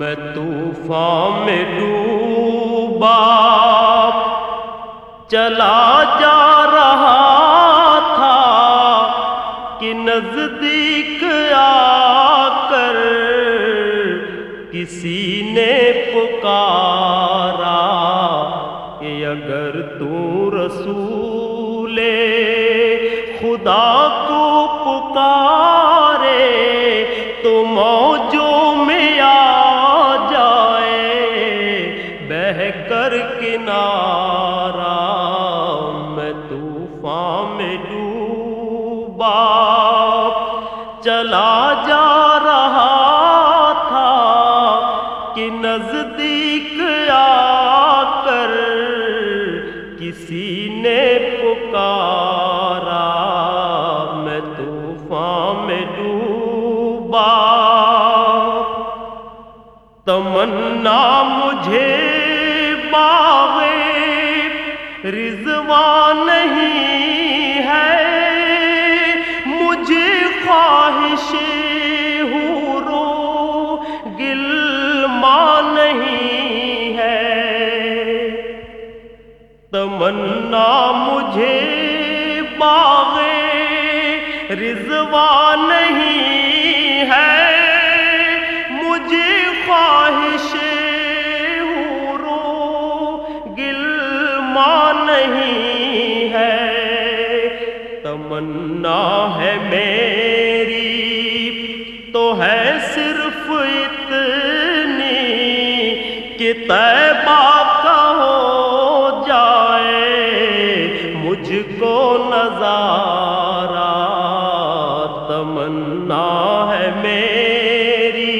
میں طوفان میں ڈوبا، چلا جا رہا تھا کہ نزدیک آ کر کسی نے پکارا کہ اگر تو رسول خدا کو پکارے طوفان ڈوبا چلا جا رہا تھا کہ نزدیک آ کر کسی نے پکارا میں طوفان میں ڈوبا تمنا مجھے باغ رضوان نہیں رضوان نہیں ہے۔ مجھے خواہش ہورو گلما نہیں ہے۔ تمنا ہے میری، تو ہے صرف اتنی کہ طیبہ میری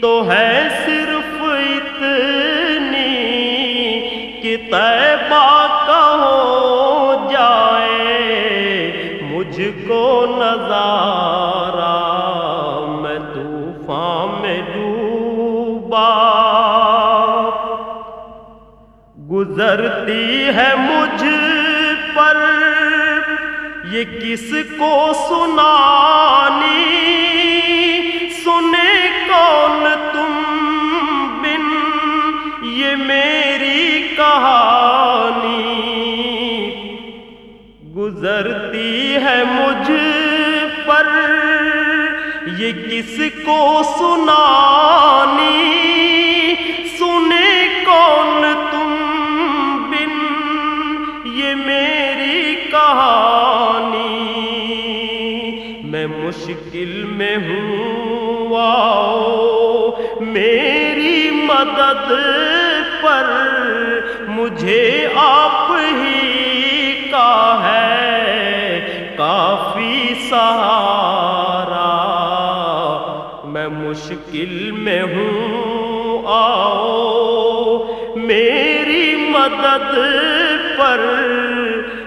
تو ہے صرف اتنی کہ طیبہ کا ہو جائے مجھ کو نظارہ میں طوفان میں ڈوبا گزرتی ہے مجھ پر یہ کس کو سنانی؟ سنے کون تم بن؟ یہ میری کہانی گزرتی ہے مجھ پر۔ یہ کس کو سنانی؟ ہوں میری مدد پر مجھے آپ ہی کا ہے کافی سہارا۔ میں مشکل میں ہوں، آؤ، میری مدد پر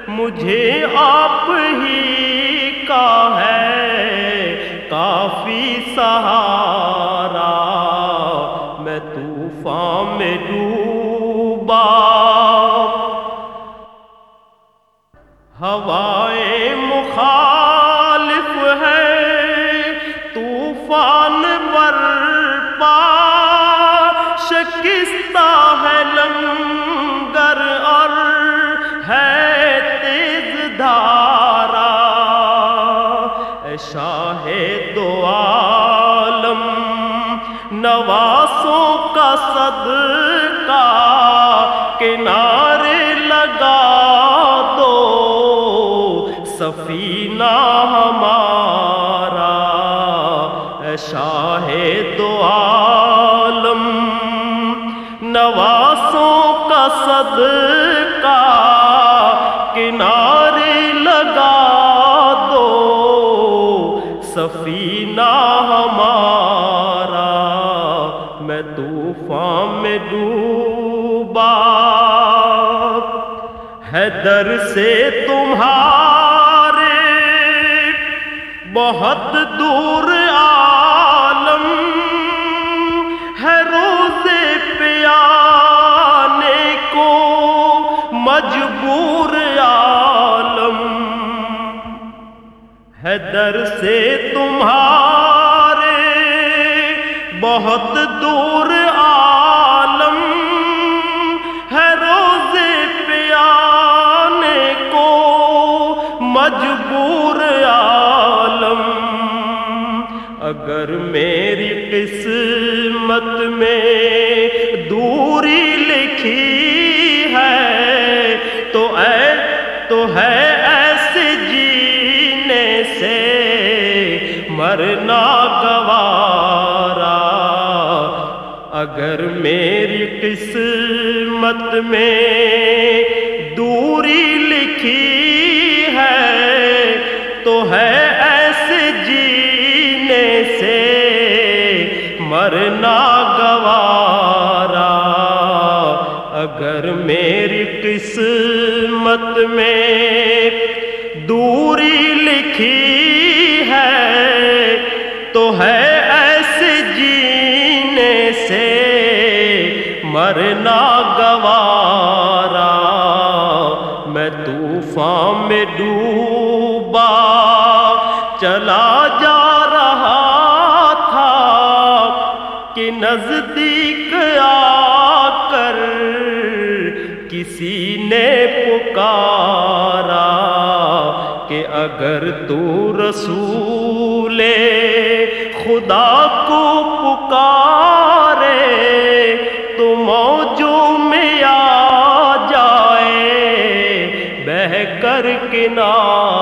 مجھے آپ سہارا میں طوفان میں ڈوبا۔ ہوائیں نواسوں کا صدقہ کنارے لگا دو۔ سفینہ ہمارا، اے شاہ دو عالم۔ نواسوں کا صدقہ کنارے لگا دو۔ سفینہ ہمارا ڈوبا ہے در سے تمہارے بہت دور عالم ہے روزے پہ آنے کو مجبور عالم ہے در سے تمہارے بہت بہت دور تو ہے ایسے جینے سے مرنا گوارا۔ اگر میری قسمت میں دوری لکھی ہے تو ہے ایسے جینے سے مرنا گوارا۔ اگر میری قسمت میں تو ہے ایسے جینے سے مرنا گوارا۔ میں طوفان میں ڈوبا، چلا جا رہا تھا کہ نزدیک آ کر کسی نے پکارا کہ اگر تو رسول خدا کو پکارے تو موجوں میں آ جائے بہ کر کنار